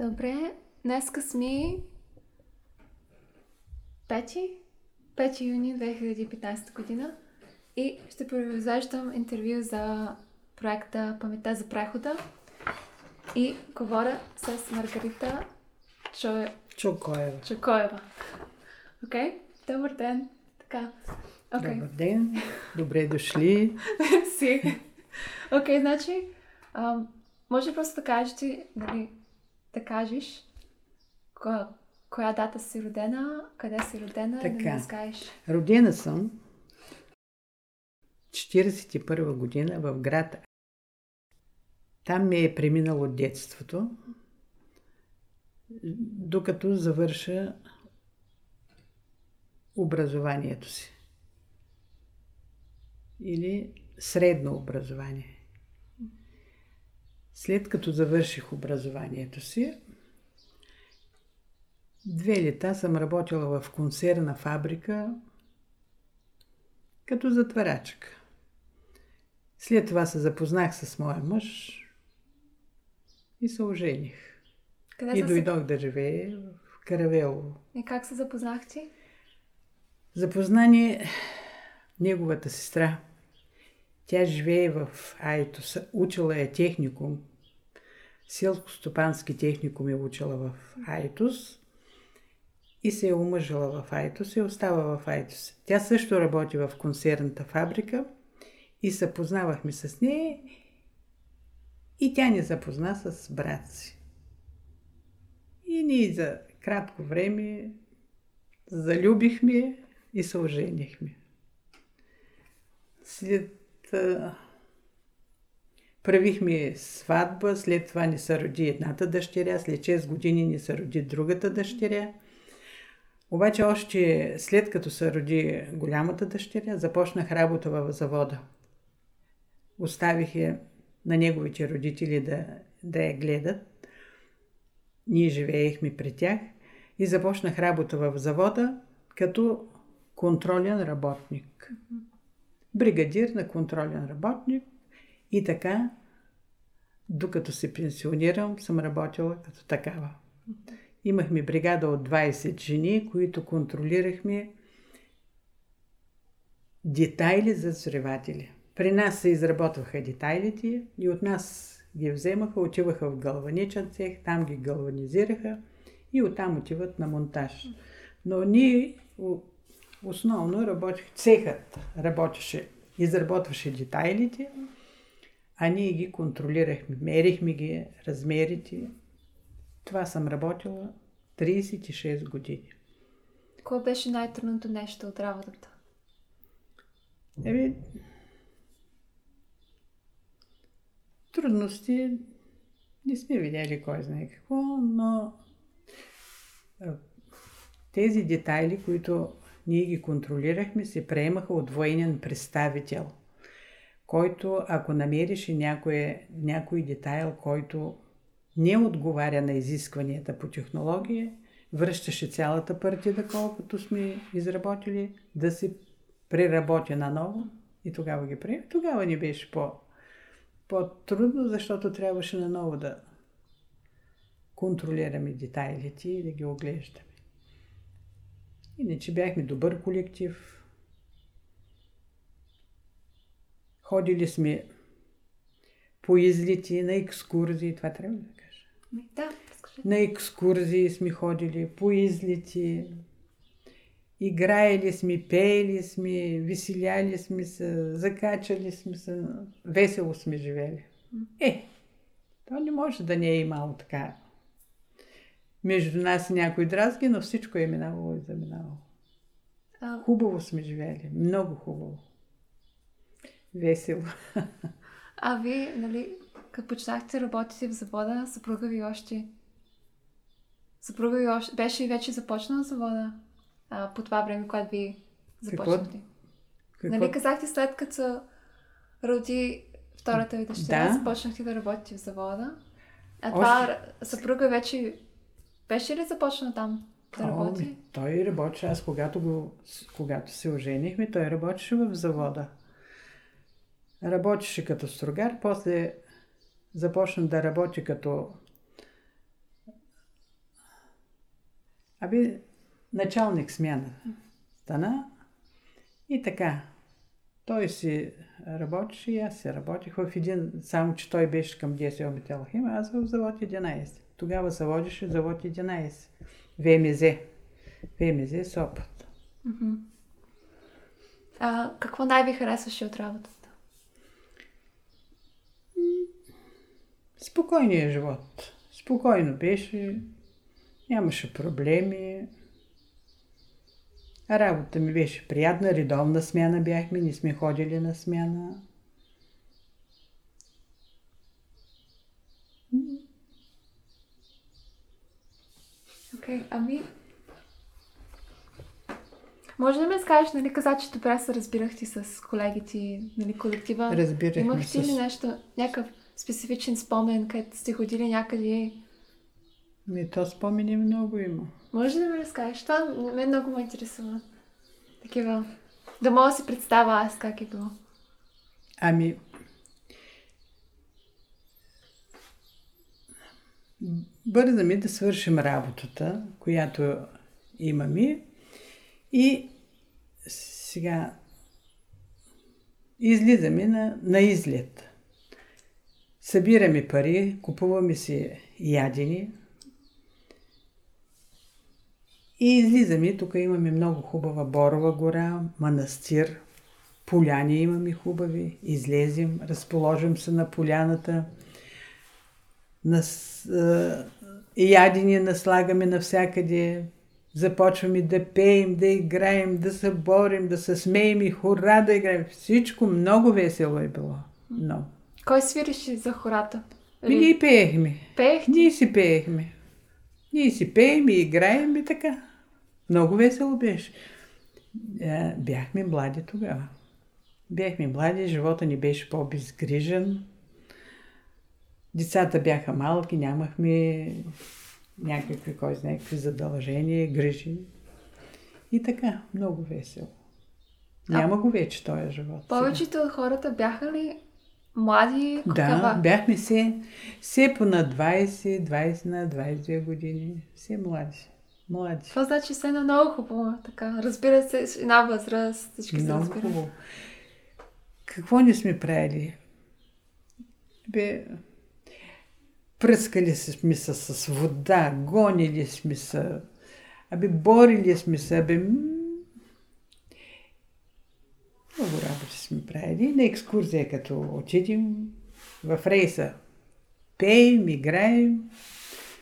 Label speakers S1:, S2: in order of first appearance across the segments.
S1: Добре, днеска сме 5, 5 юни 2015 година и ще произвеждам интервю за проекта Памета за прехода и говоря с Маргарита Чо...
S2: Чокоева.
S1: Чокоева. Окей? Okay? Добър ден. Така.
S2: Okay. Добър ден. Добре дошли.
S1: си. Окей, okay, значи, а, може просто да кажеш ти, нали, да кажеш коя, коя дата си родена, къде си родена така. и да ми разкажеш.
S2: Родена съм 41 година в град. Там ми е преминало детството, докато завърша образованието си. Или средно образование. След като завърших образованието си, две лета съм работила в консерна фабрика като затварачка. След това се запознах с моя мъж и се ожених. Къде и дойдох се... да живее в Каравелово.
S1: И как се запознахте?
S2: Запознание неговата сестра. Тя живее в Айтос, учила е техникум селско-стопански техникум е учила в Айтос и се е омъжила в Айтос и остава в Айтос. Тя също работи в консервната фабрика и се познавахме с нея и тя ни запозна с брат си. И ние за кратко време залюбихме и се оженихме. След Правихме сватба, след това ни се роди едната дъщеря, след 6 години ни се роди другата дъщеря. Обаче още след като се роди голямата дъщеря, започнах работа в завода. Оставих я на неговите родители да, да я гледат. Ние живеехме при тях и започнах работа в завода като контролен работник. Бригадир на контролен работник – и така, докато се пенсионирам, съм работила като такава. Имахме бригада от 20 жени, които контролирахме детайли за взриватели. При нас се изработваха детайлите и от нас ги вземаха, отиваха в галваничен цех, там ги галванизираха и оттам отиват на монтаж. Но ние основно работих, цехът работеше, изработваше детайлите, а ние ги контролирахме, мерихме ги, размерите. Това съм работила 36 години.
S1: Кое беше най-трудното нещо от работата?
S2: Еми, трудности не сме видяли кой знае какво, но тези детайли, които ние ги контролирахме, се приемаха от военен представител – който ако намериш и някой, някой детайл, който не отговаря на изискванията по технология, връщаше цялата партида, колкото сме изработили, да се преработи наново и тогава ги приема. Тогава ни беше по, по-трудно, защото трябваше наново да контролираме детайлите и да ги оглеждаме. Иначе бяхме добър колектив, Ходили сме по излети, на екскурзии, това трябва да кажа.
S1: Да,
S2: На екскурзии сме ходили, по излети, играели сме, пеели сме, веселяли сме се, закачали сме се, весело сме живели. Е, то не може да не е имало така. Между нас и някой дразги, но всичко е минало и заминало. Хубаво сме живели, много хубаво весело.
S1: А ви, нали, като почнахте работите в завода, съпруга ви още... Съпруга ви още... Беше вече започнала завода а, по това време, когато ви започнахте. Какво? Нали казахте след като роди втората ви дъщеря, да. започнахте да работите в завода. А още... това съпруга вече беше ли започна там да работи? О,
S2: той работи. Аз когато, го, когато се оженихме, той работеше в завода. Работеше като строгар, после започна да работи като Аби, началник смяна стана и така. Той си работеше и аз си работих в един, само че той беше към ДСО Металхим, аз в завод 11. Тогава се водеше завод 11. ВМЗ. ВМЗ Сопот.
S1: А какво най-ви харесваше от работата?
S2: Спокойният живот. Спокойно беше. Нямаше проблеми. Работа ми беше приятна, редовна смяна бяхме, не сме ходили на смяна.
S1: Окей, okay, ами... Може да ме скажеш, нали, каза, че добре се разбирахте с колегите, нали, колектива.
S2: Разбирахме
S1: Имахте ли
S2: с...
S1: нещо, някакъв специфичен спомен, където сте ходили някъде?
S2: Ми, то спомени много има.
S1: Може да ми разкажеш? Това мен много ме интересува. Такива. Да мога да си представя аз как е било.
S2: Ами, бързаме да свършим работата, която имаме и сега излизаме на, на излет. Събираме пари, купуваме си ядени и излизаме. Тук имаме много хубава Борова гора, манастир, поляни имаме хубави. Излезем, разположим се на поляната – нас, а, ядени наслагаме навсякъде. Започваме да пеем, да играем, да се борим, да се смеем и хора да играем. Всичко много весело е било. Много.
S1: Кой свиреше за хората?
S2: Ми ние пеехме.
S1: Пеехте?
S2: Ние си пеехме. Ние си пеем и играем и така. Много весело беше. Бяхме млади тогава. Бяхме млади, живота ни беше по-безгрижен. Децата бяха малки, нямахме някакви, кой знае, какви задължения, грижи. И така, много весело. Няма го вече този живот.
S1: Повечето от хората бяха ли млади?
S2: Да,
S1: Какава?
S2: бяхме все, все по на 20, 20 на 22 години. Все млади. Млади.
S1: Това значи все на много хубаво. Така, разбира се, една възраст, всички се
S2: Много
S1: разбират.
S2: хубаво. Какво не сме правили? Бе, пръскали сме се с вода, гонили сме се, абе, борили сме се, абе, много работи сме правили. На екскурзия, като отидем в рейса, пеем, играем,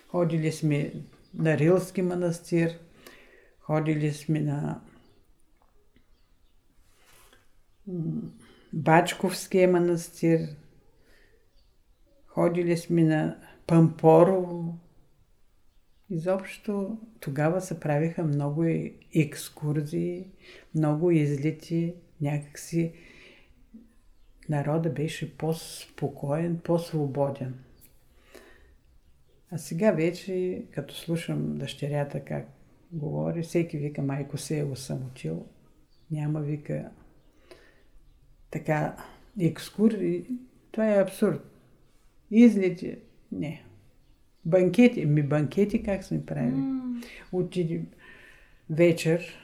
S2: ходили сме на Рилски манастир, ходили сме на Бачковския манастир, ходили сме на Пампорово. Изобщо тогава се правиха много екскурзии, много излети, някакси народа беше по-спокоен, по-свободен. А сега вече, като слушам дъщерята как говори, всеки вика, майко се е осамотил. Няма вика така екскурзии. Това е абсурд. Излети, не. Банкети, ми банкети как сме правили?
S1: М,
S2: Отидем вечер,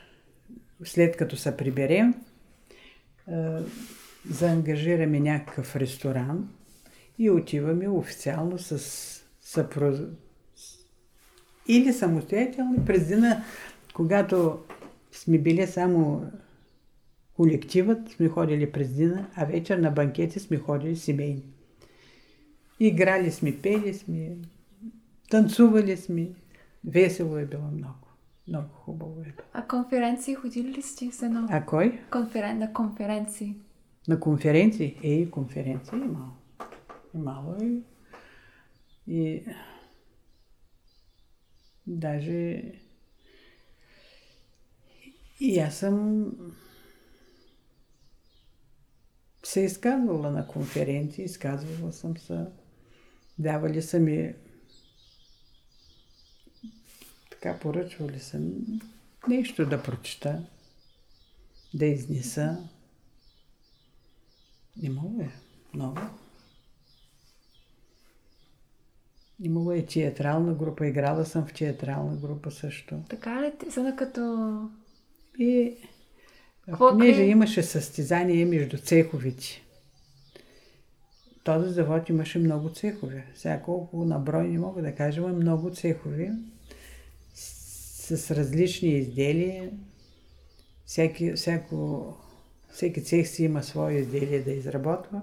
S2: след като се приберем, заангажираме някакъв ресторант и отиваме официално с съпруз... Или самостоятелно, през деня, когато сме били само колективът, сме ходили през деня, а вечер на банкети сме ходили семейни. Играли сме, пели сме, танцували сме. Весело е било много. Много хубаво е било.
S1: А конференции ходили ли сте с едно?
S2: А кой?
S1: Конферен... На конференции.
S2: На конференции? Ей, конференции имало. Имало и... И... Даже... И аз съм се изказвала на конференции, изказвала съм се. Давали са ми така поръчвали са ми нещо да прочета, да изнеса. Имало е много. Имало е театрална група, играла съм в театрална група също.
S1: Така ли? Са като...
S2: И понеже имаше състезание между цеховите. Този завод имаше много цехове. Сега колко на брой не мога да кажа, но много цехове с, с различни изделия. Всеки, всяко, всеки цех си има свое изделие да изработва.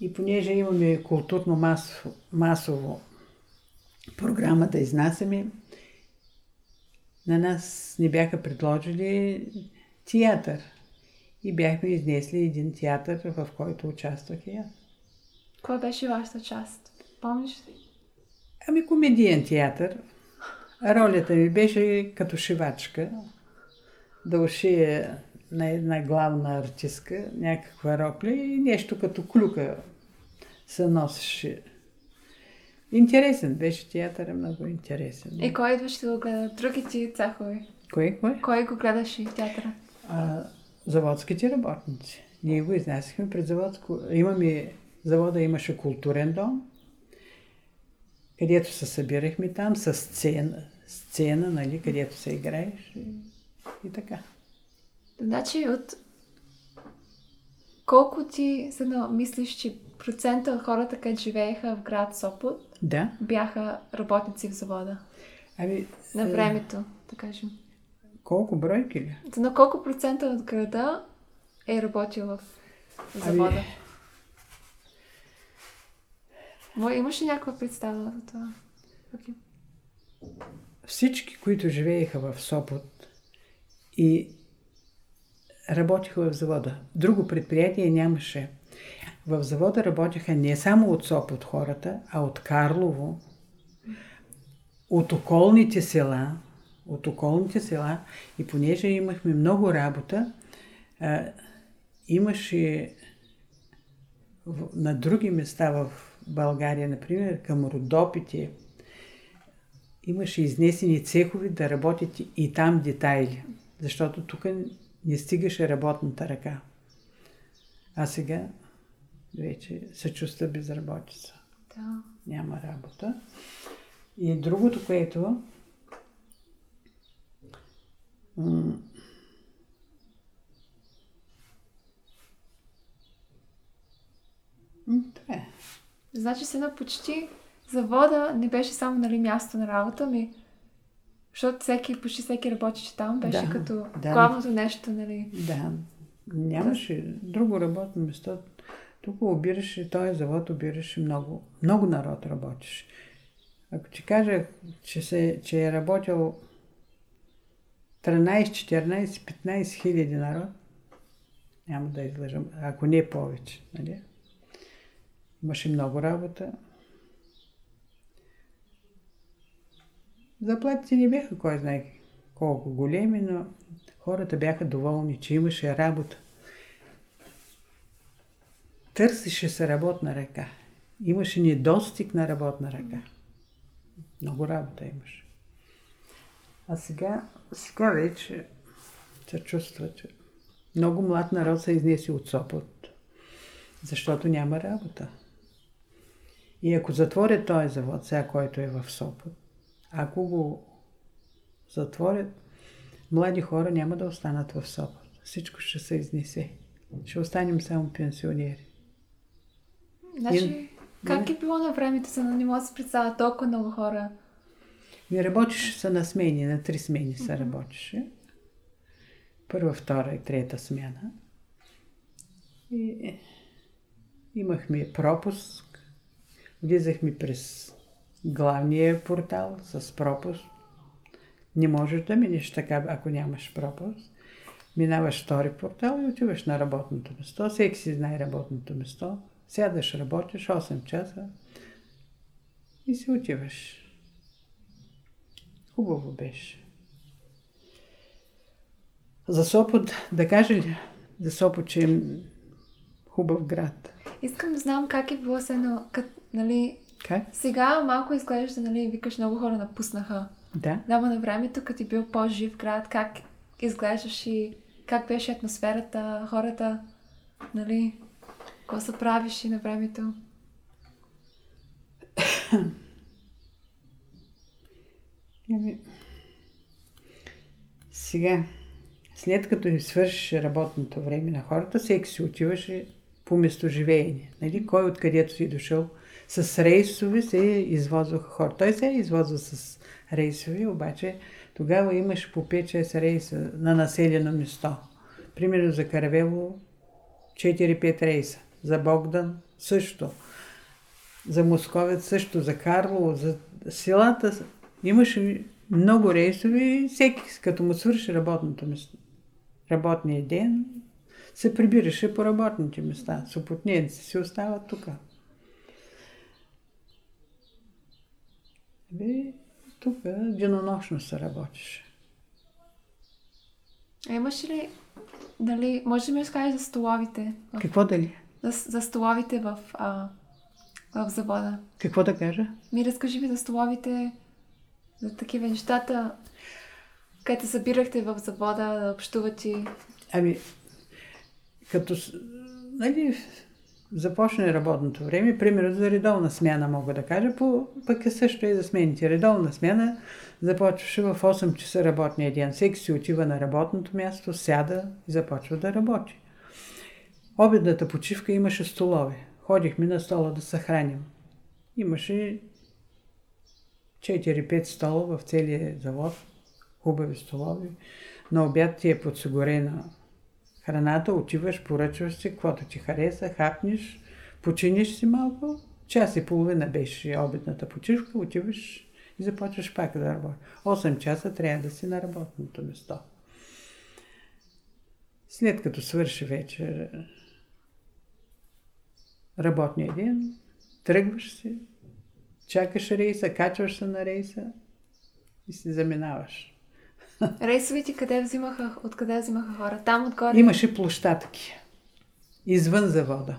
S2: И понеже имаме културно масово, масово програма да изнасяме, на нас ни бяха предложили театър. И бяхме изнесли един театър, в който участвах и аз.
S1: Кой беше вашата част? Помниш ли?
S2: Ами комедиен театър. Ролята ми беше като шивачка. Да ушия на една главна артистка някаква рокля и нещо като клюка се носеше. Интересен беше театър, много интересен.
S1: И кой идваше да го гледа? Другите цехове.
S2: Кое, кое?
S1: Кой го гледаше театъра?
S2: А, заводските работници. Ние го изнасяхме пред заводско. Имаме, завода имаше културен дом, където се събирахме там с сцена, сцена нали, където се играеш и, и така.
S1: Значи от колко ти се мислиш, че процента от хората, където живееха в град Сопот,
S2: Да.
S1: бяха работници в завода?
S2: Ами,
S1: На
S2: е,
S1: времето, да кажем.
S2: колко бройки ли?
S1: На колко процента от града е работил в завода?
S2: Ами-
S1: имаш ли някаква представа за това? Окей.
S2: Всички, които живееха в Сопот и работиха в завода. Друго предприятие нямаше. В завода работеха не само от Сопот хората, а от Карлово, от околните села, от околните села и понеже имахме много работа, а, имаше на други места в България, например, към Родопите, имаше изнесени цехови да работят и там детайли, защото тук не стигаше работната ръка. А сега вече се чувства безработица.
S1: Да.
S2: Няма работа. И другото, което това е.
S1: Значи се на почти завода не беше само нали, място на работа ми, защото всеки, почти всеки работеше там, беше
S2: Да,
S1: като
S2: да.
S1: главното нещо, нали.
S2: Да, нямаше друго работно место. Тук обираше, този завод обираше много, много народ работеше. Ако ти кажа, че, се, че е работил 13, 14, 15 хиляди народ, няма да излъжам, ако не повече. Нали? Имаше много работа. Заплатите не бяха кой знае колко големи, но хората бяха доволни, че имаше работа. Търсеше се работна ръка. Имаше недостиг на работна ръка. Много работа имаше. А сега, сега вече се чувства, че много млад народ се изнеси от Сопот, защото няма работа. И ако затворят този завод, сега който е в Сопот, ако го затворят, млади хора няма да останат в Сопот. Всичко ще се изнесе. Ще останем само пенсионери.
S1: Значи, как е било на времето, не мога да се представя толкова много хора?
S2: Ми работеше се на смени, на три смени се работеше. Първа, втора и трета смяна. И имахме пропуск. Влизахме през главния портал с пропуск. Не можеш да минеш така, ако нямаш пропуск. Минаваш втори портал и отиваш на работното место. Всеки си знае работното место. Сядаш, работиш 8 часа и си отиваш. Хубаво беше. За Сопот, да кажа ли? За Сопот, че е хубав град.
S1: Искам да знам как е било се едно, нали,
S2: Как?
S1: сега малко изглежда, нали, викаш много хора напуснаха.
S2: Да.
S1: Да, ма на времето, като ти бил по-жив град, как изглеждаш и как беше атмосферата, хората, нали, какво се правиш и на времето?
S2: Ами, сега, след като им свърши работното време на хората, всеки си отиваше по местоживеене. Нали? Кой откъдето си дошъл. С рейсови се извозваха хора. Той се е извозва с рейсови, обаче тогава имаше по 5-6 рейса на населено место. Примерно за Каравело 4-5 рейса. За Богдан също. За Московец също. За Карлово. За селата имаше много рейсови и всеки, като му свърши работното место, работния ден, се прибираше по работните места. Супотниенци си остават тук. И тук денонощно се работеше.
S1: А имаш ли, дали, може ли ми разкажеш за столовите?
S2: Какво дали?
S1: За, за столовите в, а, в завода.
S2: Какво да кажа?
S1: Ми разкажи ми за столовите, за такива нещата, където събирахте в завода да общувате.
S2: Ами, като нали, започне работното време, примерно за редовна смяна мога да кажа, по, пък е също и за смените. Редовна смяна започваше в 8 часа работния ден. Всеки си отива на работното място, сяда и започва да работи. Обедната почивка имаше столове. Ходихме на стола да се храним. Имаше 4-5 стола в целия завод, хубави столове. На обяд ти е подсигурена храната, отиваш, поръчваш си, каквото ти хареса, хапнеш, починиш си малко. Час и половина беше обедната почивка, отиваш и започваш пак да работиш. 8 часа трябва да си на работното место. След като свърши вече работния ден, тръгваш си, чакаш рейса, качваш се на рейса и си заминаваш.
S1: Рейсовите къде взимаха, откъде взимаха хора? Там отгоре?
S2: Имаше площадки. Извън завода.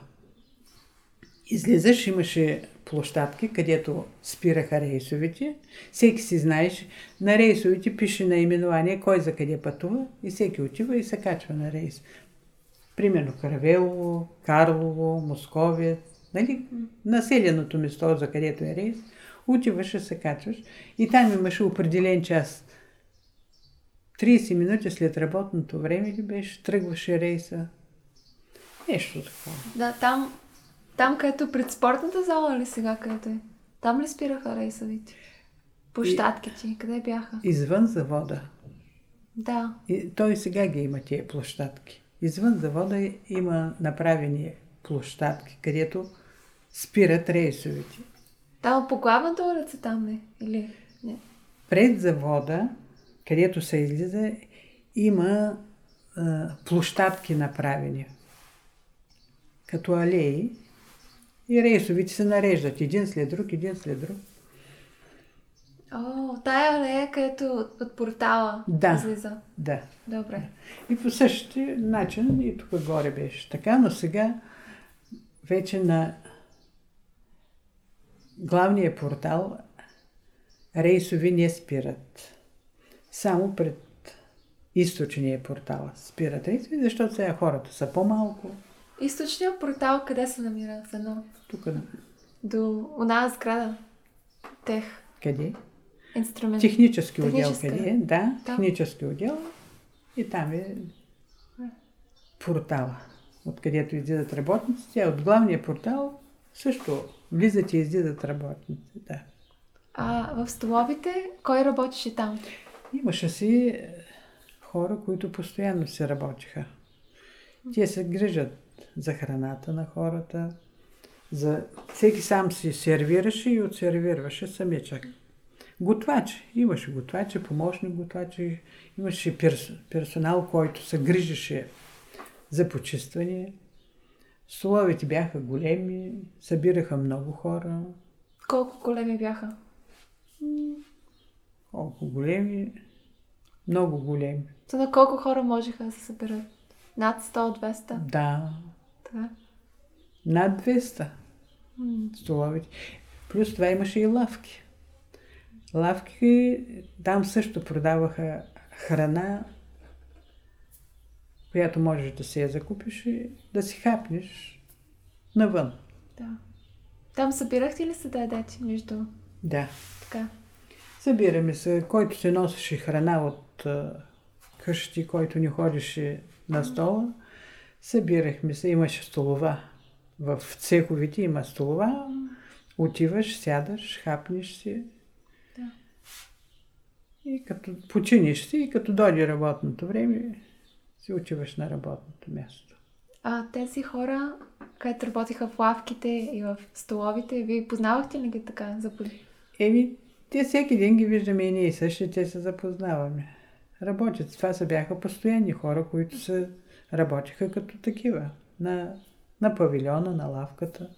S2: Излизаш, имаше площадки, където спираха рейсовите. Всеки си знаеш, на рейсовите пише наименование, кой за къде пътува и всеки отива и се качва на рейс. Примерно Каравелово, Карлово, Московец, нали? населеното место, за където е рейс, отиваш и се качваш. И там имаше определен час 30 минути след работното време ли беше, тръгваше рейса. Нещо такова.
S1: Да, там, там където пред спортната зала ли сега където е? Там ли спираха рейсовите? Площадките, и... къде бяха?
S2: Извън завода.
S1: Да.
S2: И той сега ги има тия площадки. Извън завода има направени площадки, където спират рейсовите.
S1: Там по главната улица там ли? Или не?
S2: Пред завода където се излиза, има а, площадки направени като алеи и рейсовите се нареждат един след друг, един след друг.
S1: О, тая алея, където от, портала
S2: да,
S1: излиза.
S2: Да.
S1: Добре.
S2: И по същия начин и тук горе беше така, но сега вече на главния портал рейсови не спират само пред източния портал спират рейсове, защото сега хората са по-малко.
S1: Източният портал къде се намира за едно?
S2: Тук. Да.
S1: До една сграда. Тех.
S2: Къде?
S1: Инструмент.
S2: Технически отдел къде е? Да, там. технически отдел. И там е портала, откъдето излизат работниците. От главния портал също влизат и излизат работници. Да.
S1: А в столовите, кой работеше там?
S2: Имаше си е, хора, които постоянно се работиха. Те се грижат за храната на хората. За... Всеки сам си сервираше и отсервираше самичък. Готвачи. Имаше готвачи, помощни готвачи. Имаше перс... персонал, който се грижеше за почистване. Столовете бяха големи, събираха много хора.
S1: Колко големи бяха?
S2: Колко големи? Много големи.
S1: За на колко хора можеха да се съберат? Над 100-200?
S2: Да.
S1: Това.
S2: Над 200
S1: м
S2: столовите. Плюс това имаше и лавки. Лавки, там също продаваха храна, която можеш да си я закупиш и да си хапнеш навън.
S1: Да. Там събирахте ли се да ядете между
S2: Да.
S1: така?
S2: Събираме се, който се носеше храна от а, къщи, който ни ходеше на стола. Събирахме се, имаше столова. В цеховите има столова. Отиваш, сядаш, хапнеш си.
S1: Да.
S2: И като починиш си, и като дойде работното време, си отиваш на работното място.
S1: А тези хора, където работиха в лавките и в столовите, вие познавахте ли ги така за
S2: Еми, те всеки ден ги виждаме и ние същи, те се запознаваме. Работят. Това са бяха постоянни хора, които се работиха като такива. На, на павилиона, на лавката.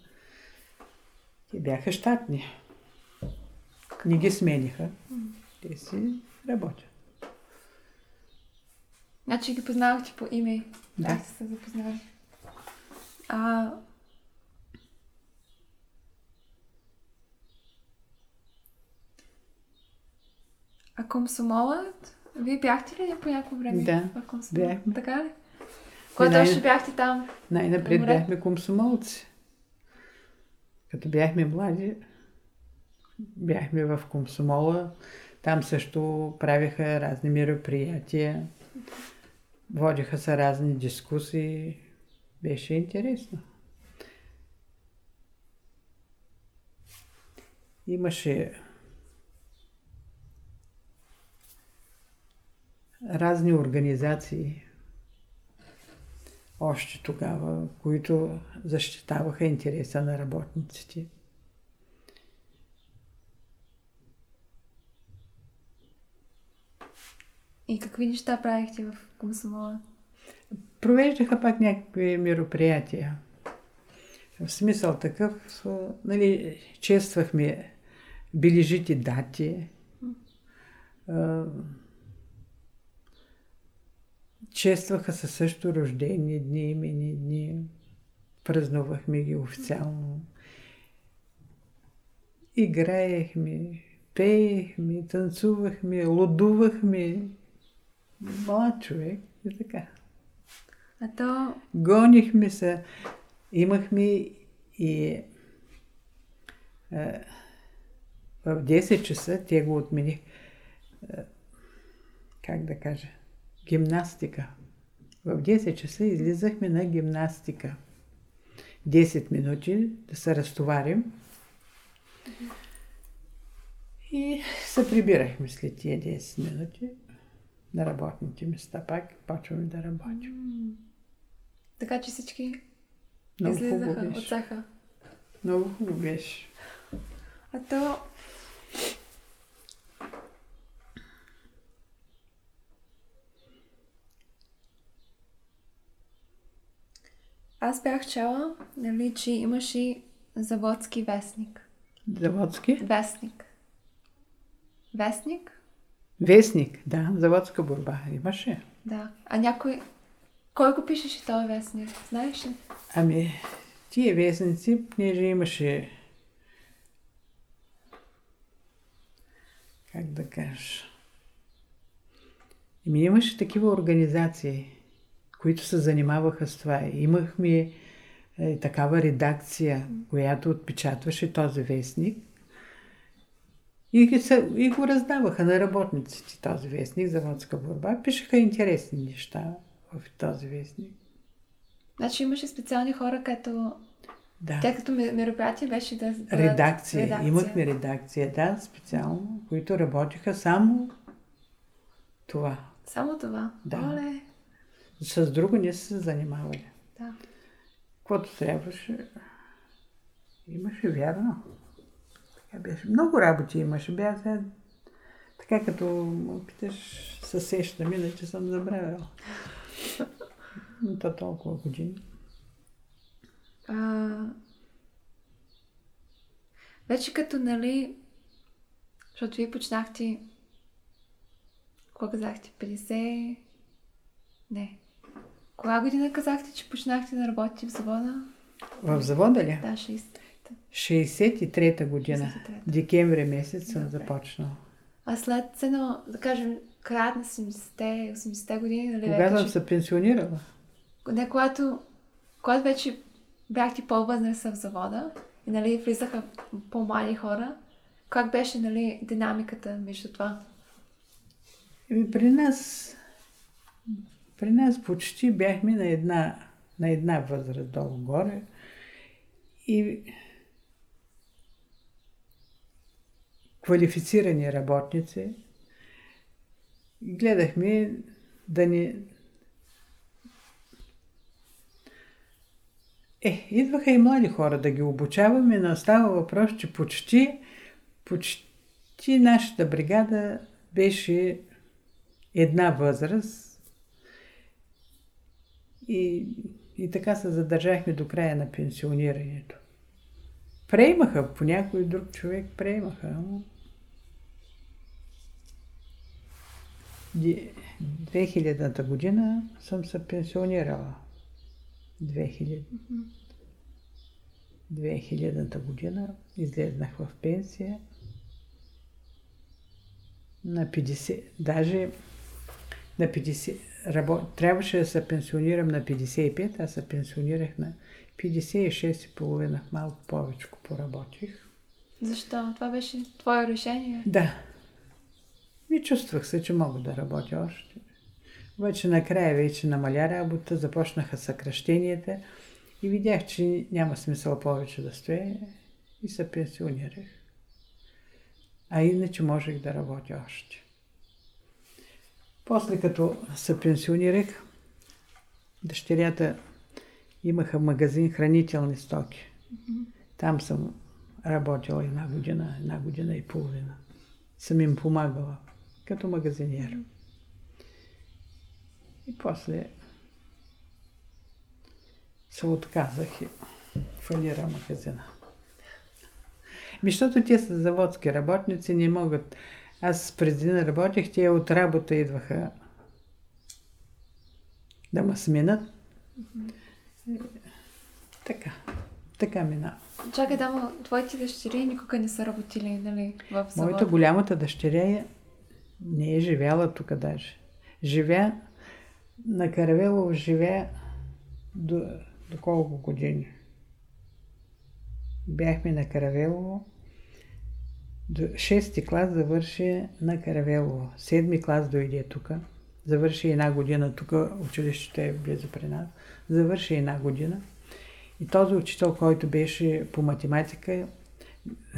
S2: Те бяха щатни. Не ги смениха. Те си работят.
S1: Значи ги познавахте по име.
S2: Да.
S1: Бяхте се запознали. А... А комсомолът? Вие бяхте ли по някакво време
S2: Да, бяхме.
S1: Така ли? Когато
S2: най-
S1: още бяхте там.
S2: Най-напред
S1: Добре.
S2: бяхме комсомолци. Като бяхме млади, бяхме в комсомола. Там също правиха разни мероприятия. Водиха се разни дискусии. Беше интересно. Имаше разни организации още тогава, които защитаваха интереса на работниците.
S1: И какви неща правихте в комсомола?
S2: Провеждаха пак някакви мероприятия. В смисъл такъв, нали, чествахме бележити дати, честваха се също рождени дни, имени дни, празнувахме ги официално. Играехме, пеехме, танцувахме, лудувахме. Млад човек и така.
S1: А то...
S2: Гонихме се. Имахме и а, в 10 часа те го отмених. А, как да кажа? Гимнастика. В 10 часа излизахме на гимнастика. 10 минути да се разтоварим. И се прибирахме след тия 10 минути на работните места. Пак почваме да работим.
S1: Така че всички
S2: Много
S1: излизаха
S2: хубаво
S1: от
S2: беше.
S1: цеха.
S2: Много хубаво беше.
S1: А то... Аз бях чела, нали, че имаш и заводски вестник.
S2: Заводски?
S1: Вестник. Вестник?
S2: Вестник, да, заводска борба. Имаше.
S1: Да. А някой... Кой го пишеше този вестник? Знаеш ли?
S2: Ами, тия вестници, понеже имаше как да кажа Ами имаше такива организации, които се занимаваха с това. Имахме е, такава редакция, която отпечатваше този вестник и, ги се, и го раздаваха на работниците този вестник, заводска борба. Пишеха интересни неща в този вестник.
S1: Значи имаше специални хора, като...
S2: Да.
S1: Тя като ме- мероприятие беше да... да-
S2: Редакция. Имахме редакция, да, специално, които работиха само това.
S1: Само това.
S2: Да.
S1: Оле.
S2: С друго не са се занимавали.
S1: Да.
S2: Каквото трябваше, имаше вярно. Така беше. Много работи имаше. Бях така като питаш, се сещам, иначе съм забравял. Но То толкова години.
S1: А, вече като, нали, защото вие почнахте, кога казахте, 50... Не. Кога година казахте, че почнахте да работите в завода?
S2: В завода ли?
S1: Да, 60.
S2: 63-та година.
S1: 63-та.
S2: Декември месец съм
S1: Добре. А след едно, да кажем, краят на 70-те, 80-те години, нали,
S2: Кога
S1: вече,
S2: съм се пенсионирала?
S1: не, когато, когато вече бяхте по-възрастен в завода и нали, влизаха по-млади хора. Как беше нали, динамиката между това?
S2: Еми, при нас, при нас почти бяхме на една, на една възраст долу-горе. И квалифицирани работници. Гледахме да ни Е, идваха и млади хора да ги обучаваме, но става въпрос, че почти, почти нашата бригада беше една възраст и, и така се задържахме до края на пенсионирането. Приемаха, по някой друг човек приемаха. 2000-та година съм се пенсионирала. 2000. 2000-та година излезнах в пенсия на 50, даже на 50, рабо, трябваше да се пенсионирам на 55, аз се пенсионирах на 56 и половина, малко повече поработих.
S1: Защо? Това беше твое решение?
S2: Да. И чувствах се, че мога да работя още. Обаче накрая вече намаля работа, започнаха съкръщенията и видях, че няма смисъл повече да стоя и се пенсионирах. А иначе можех да работя още. После като се пенсионирах, дъщерята имаха магазин хранителни стоки. Там съм работила една година, една година и половина. Съм им помагала като магазинер. И после се отказах и фалира магазина. Защото те са заводски работници, не могат. Аз преди да работех, те от работа идваха да ме сменят. Така. Така мина.
S1: Чакай, да, твоите дъщери никога не са работили, нали, в завод?
S2: Моята голямата дъщеря не е живяла тук даже. Живя на Каравелово живя до, до колко години. Бяхме на Каравелово. Шести клас завърши на Каравелово. Седми клас дойде тук. Завърши една година тук. Училището е близо при нас. Завърши една година. И този учител, който беше по математика,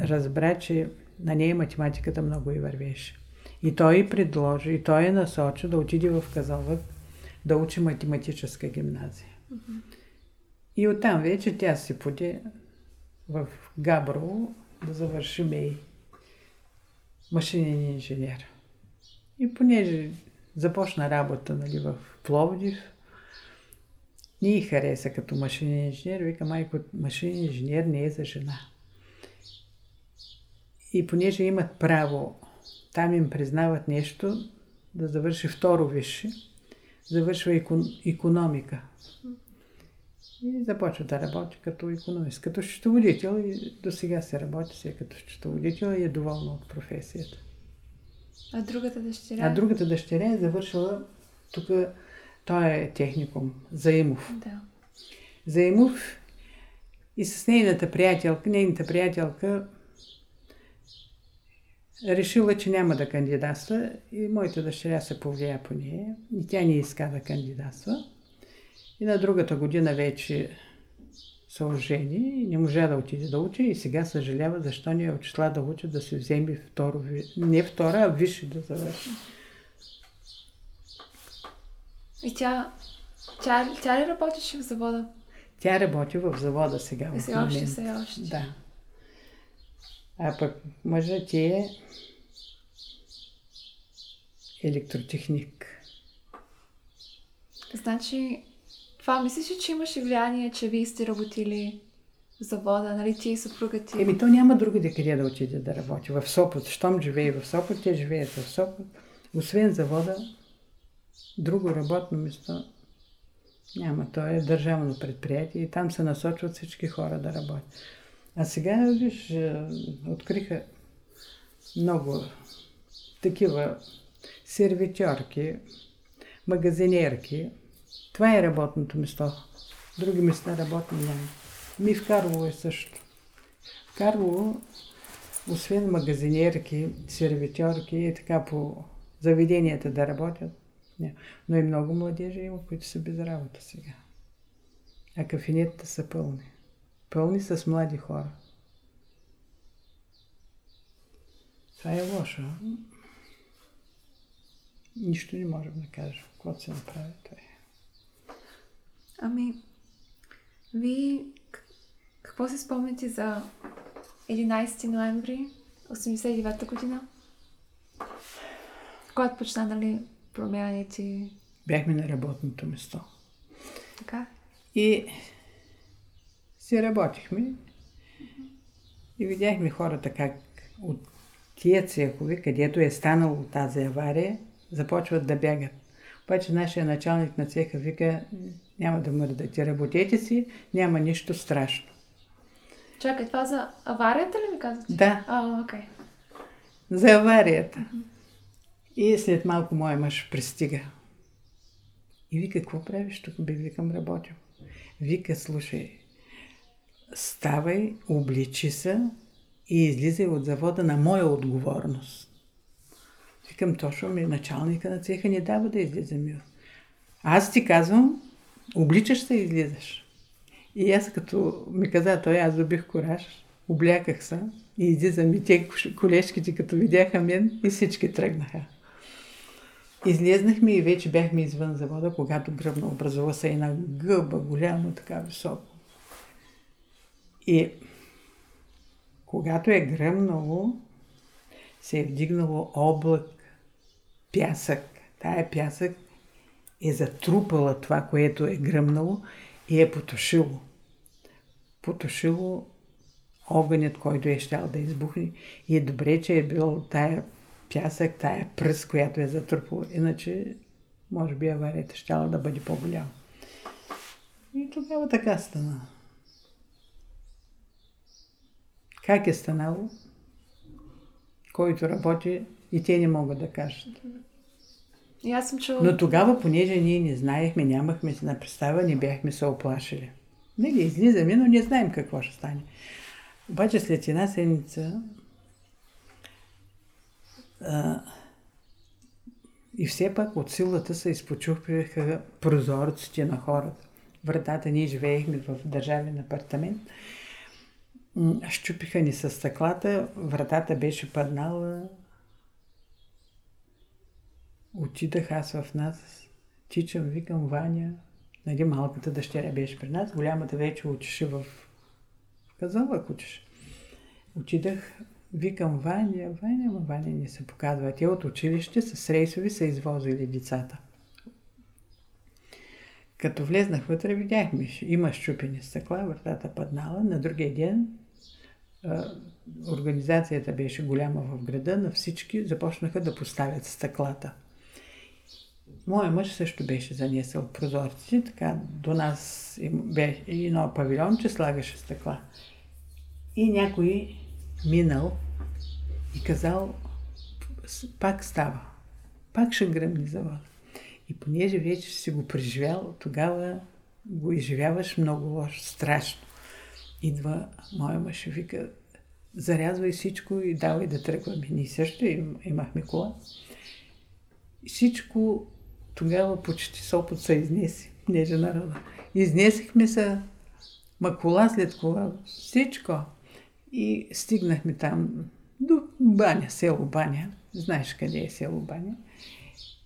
S2: разбра, че на нея математиката много и вървеше. И той предложи, и той е насочи да отиде в Казалък да учи математическа гимназия. Mm-hmm. И оттам вече тя се поде в Габрово да завърши МЕИ. Машинен инженер. И понеже започна работа нали, в Пловдив, ни хареса като машинен инженер. Вика, майко, машинен инженер не е за жена. И понеже имат право, там им признават нещо, да завърши второ висше, завършва икон, економика. И започва да работи като економист, като счетоводител и до сега се работи сега като счетоводител и е доволна от професията.
S1: А другата дъщеря?
S2: А другата дъщеря е завършила тук, той е техникум, Заимов.
S1: Да.
S2: Заимов и с нейната приятелка, нейната приятелка решила, че няма да кандидатства и моята дъщеря се повлия по нея и тя не иска да кандидатства. И на другата година вече се ожени и не можа да отиде да учи и сега съжалява защо не е отишла да учи да се вземе второ, не втора, а висше да завърши.
S1: И тя, тя, тя ли работеше в завода?
S2: Тя работи в завода сега.
S1: И сега още, сега още.
S2: Да. А пък мъжът ти е електротехник.
S1: Значи, това мислиш ли, че имаше влияние, че вие сте работили в завода, нали ти и съпруга ти?
S2: Еми, то няма другаде къде да отиде да работи. В Сопот. Щом живее в Сопот, те живеят в Сопот. Освен завода, друго работно место няма. То е държавно предприятие и там се насочват всички хора да работят. А сега, виж, е, откриха много такива сервитьорки, магазинерки. Това е работното место. Други места работни няма. Ми в Карлово е също. Карлово, освен магазинерки, сервитьорки и така по заведенията да работят, не. но и много младежи има, които са без работа сега. А кафенетата са пълни. Пълни с млади хора. Това е лошо. Нищо не можем да кажем. Какво се направи, това е.
S1: Ами, ви какво се спомняте за 11 ноември 89-та година? Когато почна, нали, промяните?
S2: Бяхме на работното место.
S1: Така?
S2: И си работихме и видяхме хората как от тия цехове, където е станало тази авария, започват да бягат. Обаче нашия началник на цеха вика, няма да мърдате, работете си, няма нищо страшно.
S1: Чакай, това за аварията ли ми казвате?
S2: Да.
S1: А, окей. Okay.
S2: За аварията. И след малко моя мъж пристига. И вика, какво правиш тук? Би викам, работя. Вика, слушай, ставай, обличи се и излизай от завода на моя отговорност. Викам, точно ми началника на цеха не дава да излизам. Аз ти казвам, обличаш се и излизаш. И аз като ми каза той, аз добих кораж, обляках се и излизам и те колежките като видяха мен и всички тръгнаха. Излезнахме и вече бяхме извън завода, когато гръбна образува се една гъба, голямо, така високо. И когато е гръмнало, се е вдигнало облак, пясък. Тая пясък е затрупала това, което е гръмнало и е потушило. Потушило огънят, който е щял да избухне. И е добре, че е бил тая пясък, тая пръс, която е затрупала. Иначе, може би, аварията щяла да бъде по-голяма. И тогава така стана. Как е станало? Който работи и те не могат да кажат.
S1: И аз съм чула...
S2: Но тогава, понеже ние не знаехме, нямахме на представа, не бяхме се оплашили. Нали, излизаме, но не знаем какво ще стане. Обаче след една седмица а, и все пак от силата се изпочупиха прозорците на хората. Вратата ние живеехме в държавен апартамент. Щупиха ни с стъклата, вратата беше паднала. Отидах аз в нас, тичам, викам Ваня. Нали, малката дъщеря беше при нас, голямата вече учеше в Казалък учеше. Отидах, викам Ваня, Ваня, ма Ваня не се показва. Те от училище с рейсови са извозили децата. Като влезнах вътре, видяхме, има щупени стъкла, вратата паднала. На другия ден организацията беше голяма в града, на всички започнаха да поставят стъклата. Моя мъж също беше занесъл прозорци, така до нас беше едно павилонче, слагаше стъкла. И някой минал и казал, пак става, пак ще гръмни завода. И понеже вече си го преживял, тогава го изживяваш много лошо, страшно. Идва моя мъж и вика, зарязвай всичко и давай да тръгваме. Ние също имахме кола. Всичко тогава почти Сопот се изнеси, неже народа. Изнесихме се, ма кола след кола, всичко. И стигнахме там до Баня, село Баня. Знаеш къде е село Баня.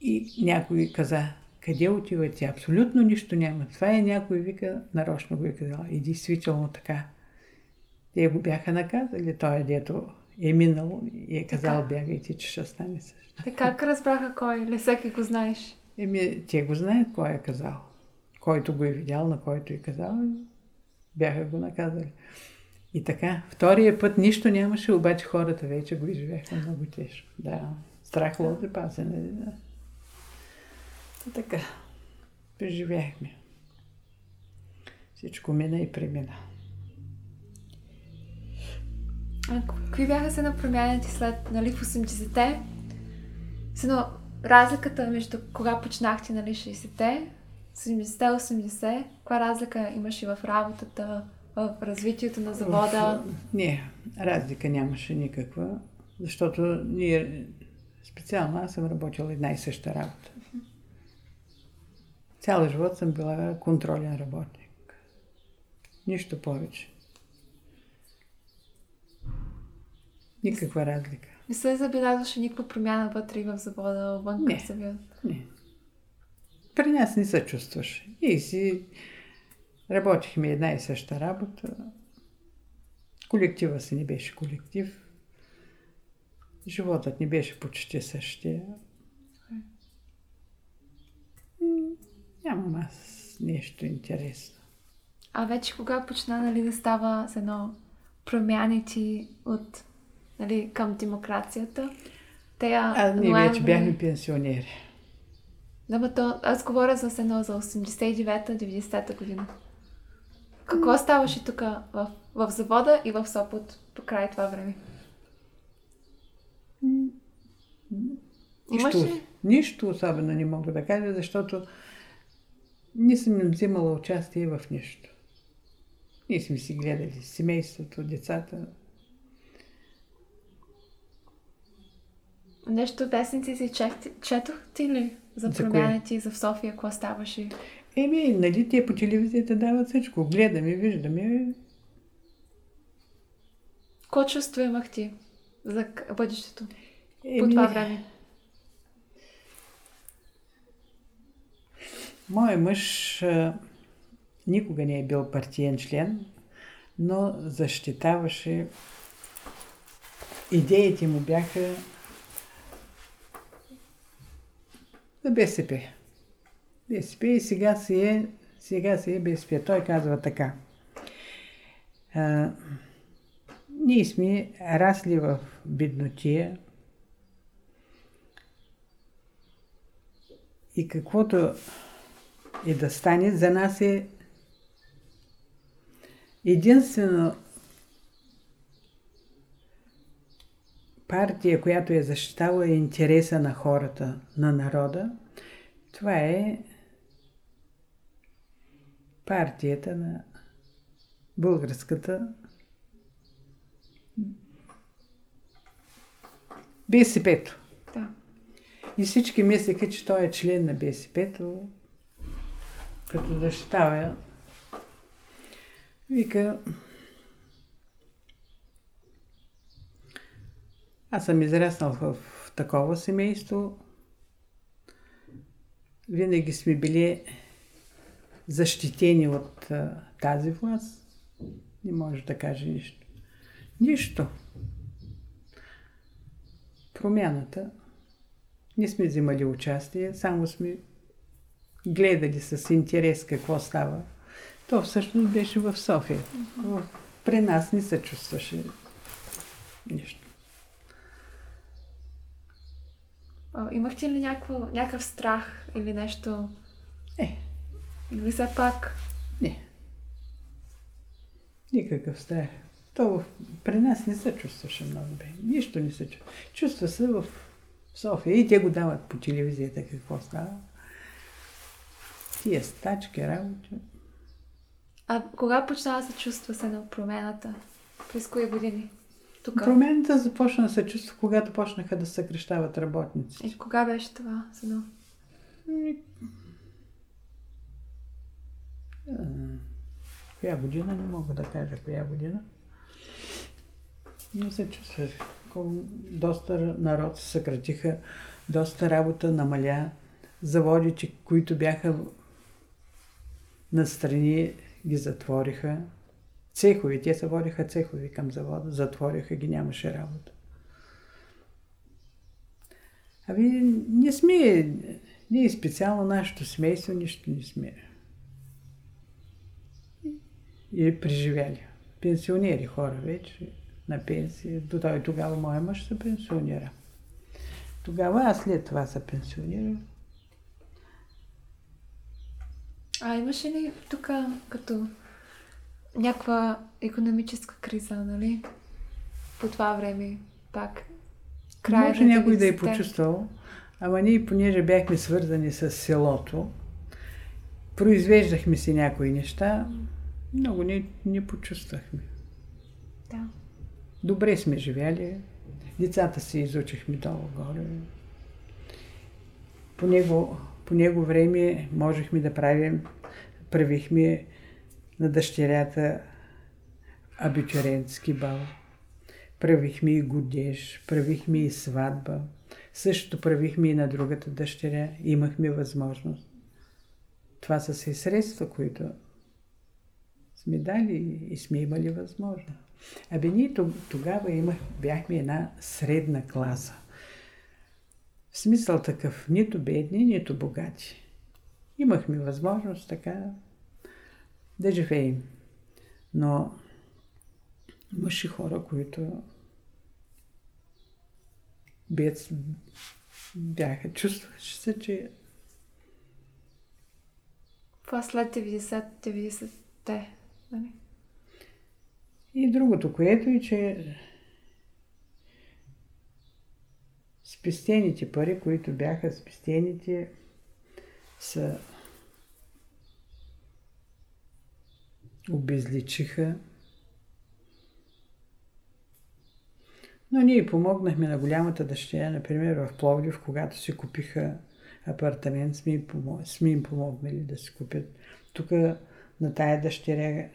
S2: И някой каза, къде отивате? Абсолютно нищо няма. Това е някой вика, нарочно го е казал. И действително така. Те го бяха наказали, той е дето е минал и е казал, така. бягайте, че ще стане също.
S1: Така как разбраха кой? Ли всеки го знаеш?
S2: Еми, те го знаят кой е казал. Който го е видял, на който е казал, бяха го наказали. И така, втория път нищо нямаше, обаче хората вече го изживяха много тежко. Да, страх от пазене. Да. И така, преживяхме. Всичко мина и премина.
S1: А какви бяха се на промяните след, нали, в 80-те? Сено, разликата между кога почнахте, нали, 60-те, 70-те, 80 каква разлика имаше в работата, в развитието на завода?
S2: Не, разлика нямаше никаква, защото ние специално аз съм работила една и съща работа. Цял живот съм била контролен работник. Нищо повече. Никаква разлика.
S1: Не се забелязваше никаква промяна вътре и в завода, вън
S2: Не.
S1: бил?
S2: Не. При нас не се чувстваше. И си работихме една и съща работа. Колектива си не беше колектив. Животът ни беше почти същия. Нямам аз нещо интересно.
S1: А вече кога почна нали, да става с едно промяни ти от нали, към демокрацията? Те,
S2: А ние вече бяхме пенсионери.
S1: Да, ма то, аз говоря за едно за 89-90 година. Какво ставаше тук в, в завода и в Сопот по край това време?
S2: Нищо,
S1: ли?
S2: нищо особено не мога да кажа, защото не съм им взимала участие в нищо. Ние сме си гледали семейството, децата.
S1: Нещо вестници си четохте, четохте ли за
S2: За кое?
S1: промяната за в София, какво ставаше?
S2: Еми, нали, те по телевизията дават всичко. Гледаме, виждаме.
S1: Какво чувство имах ти за бъдещето по
S2: Еми,
S1: това време?
S2: Мой мъж а, никога не е бил партиен член, но защитаваше идеите му бяха за БСП. БСП и сега си е, сега си е БСП. Той казва така. А, ние сме расли в беднотия и каквото и да стане, за нас е единствено партия, която е защитава интереса на хората, на народа, това е партията на българската БСП-то.
S1: Да.
S2: И всички мислеха, че той е член на БСП-то, като защитава. Вика, аз съм израснал в такова семейство. Винаги сме били защитени от а, тази власт. Не може да каже нищо. Нищо. Промяната не сме взимали участие, само сме гледали с интерес какво става. То всъщност беше в София. При нас не се чувстваше нищо.
S1: А, имахте ли някакво, някакъв страх или нещо?
S2: Е,
S1: Или все пак?
S2: не. Никакъв страх. То при нас не се чувстваше много бе. Нищо не се чувства. Чувства се в София и те го дават по телевизията какво става. Тия стачки, работи.
S1: А кога почна да се чувства се на промената? През кои години? Тук.
S2: Промената започна да се чувства, когато почнаха да съкрещават работници.
S1: И кога беше това? Седно?
S2: А, Коя година, не мога да кажа коя година. Но се чувствах. Доста народ се съкратиха, доста работа намаля. Заводите, които бяха настрани, ги затвориха. Цехови, те се водиха цехови към завода, затвориха ги, нямаше работа. Ами, не сме, ние специално нашето семейство нищо не сме и преживяли. Пенсионери хора вече на пенсия. До той тогава моя мъж се пенсионира. Тогава аз след това се пенсионирах.
S1: А имаше ли тук като някаква економическа криза, нали? По това време пак. Края
S2: Може някой да е
S1: 90-те.
S2: почувствал, ама ние, понеже бяхме свързани с селото, произвеждахме си някои неща Много не, не почувствахме.
S1: Да.
S2: Добре сме живели. Децата си изучихме долу-горе. По него, по него време можехме да правим, правихме на дъщерята абитурентски бал. Правихме и годеж, правихме и сватба. Същото правихме и на другата дъщеря. Имахме възможност. Това са се средства, които сме дали и сме имали възможност. Абе, ние тогава имах, бяхме една средна класа. В смисъл такъв, нито бедни, нито богати. Имахме възможност така да живеем. Но имаше хора, които бед бяха, чувстваше се, че
S1: това след 90-90-те, нали?
S2: И другото, което е, че спестените пари, които бяха спестените, са обезличиха. Но ние помогнахме на голямата дъщеря, например в Пловдив, когато си купиха апартамент, сме им, сме им помогнали да си купят. Тук на тая дъщеря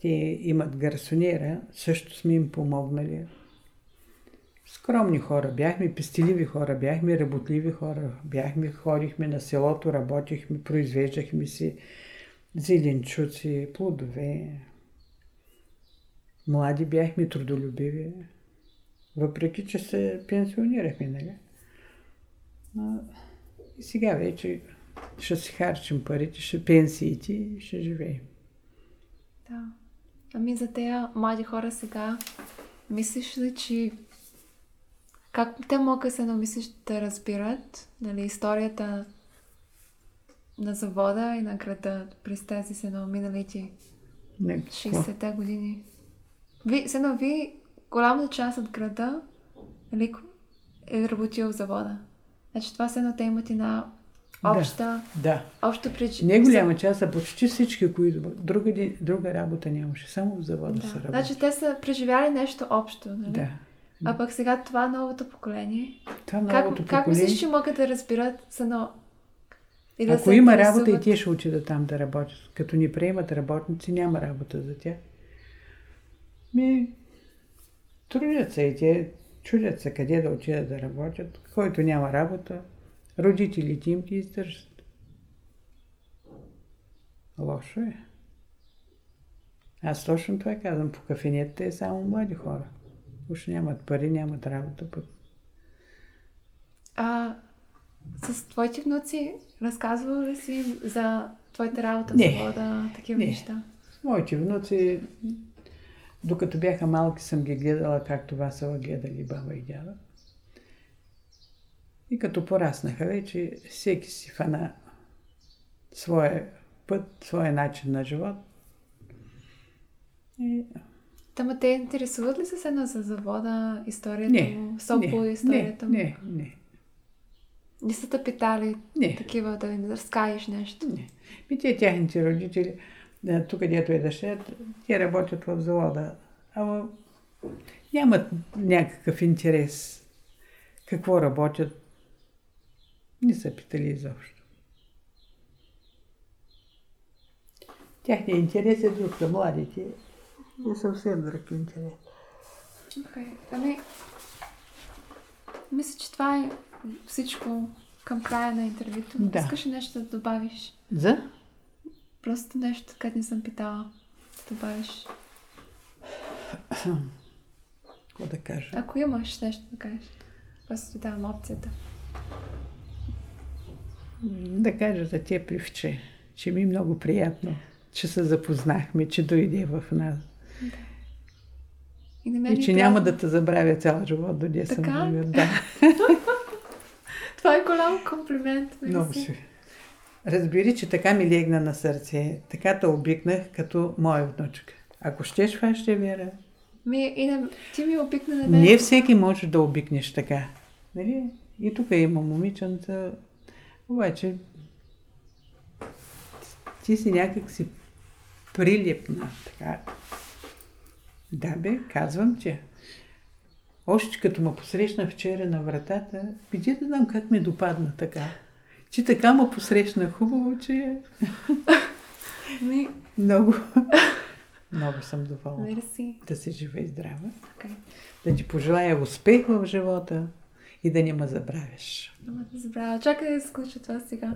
S2: те имат гарсонера, също сме им помогнали. Скромни хора бяхме, пестеливи хора бяхме, работливи хора бяхме, ходихме на селото, работихме, произвеждахме си зеленчуци, плодове. Млади бяхме, трудолюбиви. Въпреки, че се пенсионирахме, нали? Но и сега вече ще си харчим парите, ще пенсиите и ще живеем.
S1: Да. Ами за тези млади хора сега, мислиш ли, че как те могат се намислиш да разбират нали, историята на завода и на града през тези се на миналите 60-те години? Ви, се ви, голямата част от града нали, е работил в завода. Значи това се на те имат и на обща,
S2: да.
S1: обща причина.
S2: Не голяма част, а почти всички, които друга, друга работа нямаше, само в завода
S1: да.
S2: са работи.
S1: Значи те са преживяли нещо общо, нали?
S2: Да.
S1: А пък сега това новото поколение.
S2: Това новото как, поколение.
S1: Как мислиш, че могат да разбират за но...
S2: Или Ако да има работа и те ще учат там да работят. Като ни приемат работници, няма работа за тях. Ми, трудят се и те Чудят се къде да отидат да работят. Който няма работа, родителите им ги издържат. Лошо е. Аз точно това казвам. По кафенетата е само млади хора. Уж нямат пари, нямат работа. Пък.
S1: А с твоите внуци разказвал ли си за твоята работа
S2: не,
S1: завода, такива
S2: не.
S1: неща?
S2: Моите внуци докато бяха малки съм ги гледала как това са гледали баба и дяда. И като пораснаха вече, всеки си фана своя път, своя начин на живот. И...
S1: Тама те интересуват ли се се за завода, историята
S2: не,
S1: му, Сопо,
S2: не,
S1: историята
S2: не,
S1: му?
S2: Не, не.
S1: Не са те питали
S2: не.
S1: такива да им разкаеш нещо?
S2: Не. И те тяхните родители, да, тук където е дъщерят, те работят в завода. Ама нямат някакъв интерес какво работят. Не са питали изобщо. Тяхният интерес е друг за младите. Е съвсем друг интерес.
S1: Okay. Ами, мисля, че това е всичко към края на интервюто.
S2: Да.
S1: Искаш ли нещо да добавиш?
S2: За?
S1: Просто нещо, къде не съм питала. Да добавиш.
S2: Какво да кажа?
S1: Ако имаш нещо да кажеш, просто ти давам опцията.
S2: Да кажа за теб, Ивче, че ми е много приятно, че се запознахме, че дойде в нас.
S1: Да. И, на мен
S2: и че няма да те забравя цял живот, до днес съм живет. Да.
S1: Това е голям комплимент.
S2: Много си. Разбери, че така ми легна на сърце. Така те обикнах като моя внучка. Ако щеш, това ще вера.
S1: Ми, и на... ти ми обикна на мен.
S2: Не всеки може да обикнеш така. Нали? И тук има прилепна. Така. Да бе, казвам ти. Още като ме посрещна вчера на вратата, биди да знам как ми допадна така. Че така ме посрещна хубаво, че
S1: Ми,
S2: много, много съм доволна.
S1: мерси.
S2: Да си жива и здрава.
S1: Okay.
S2: Да ти пожелая успех в живота и да не ме забравяш.
S1: Няма да забравя. Чакай да изключа това сега.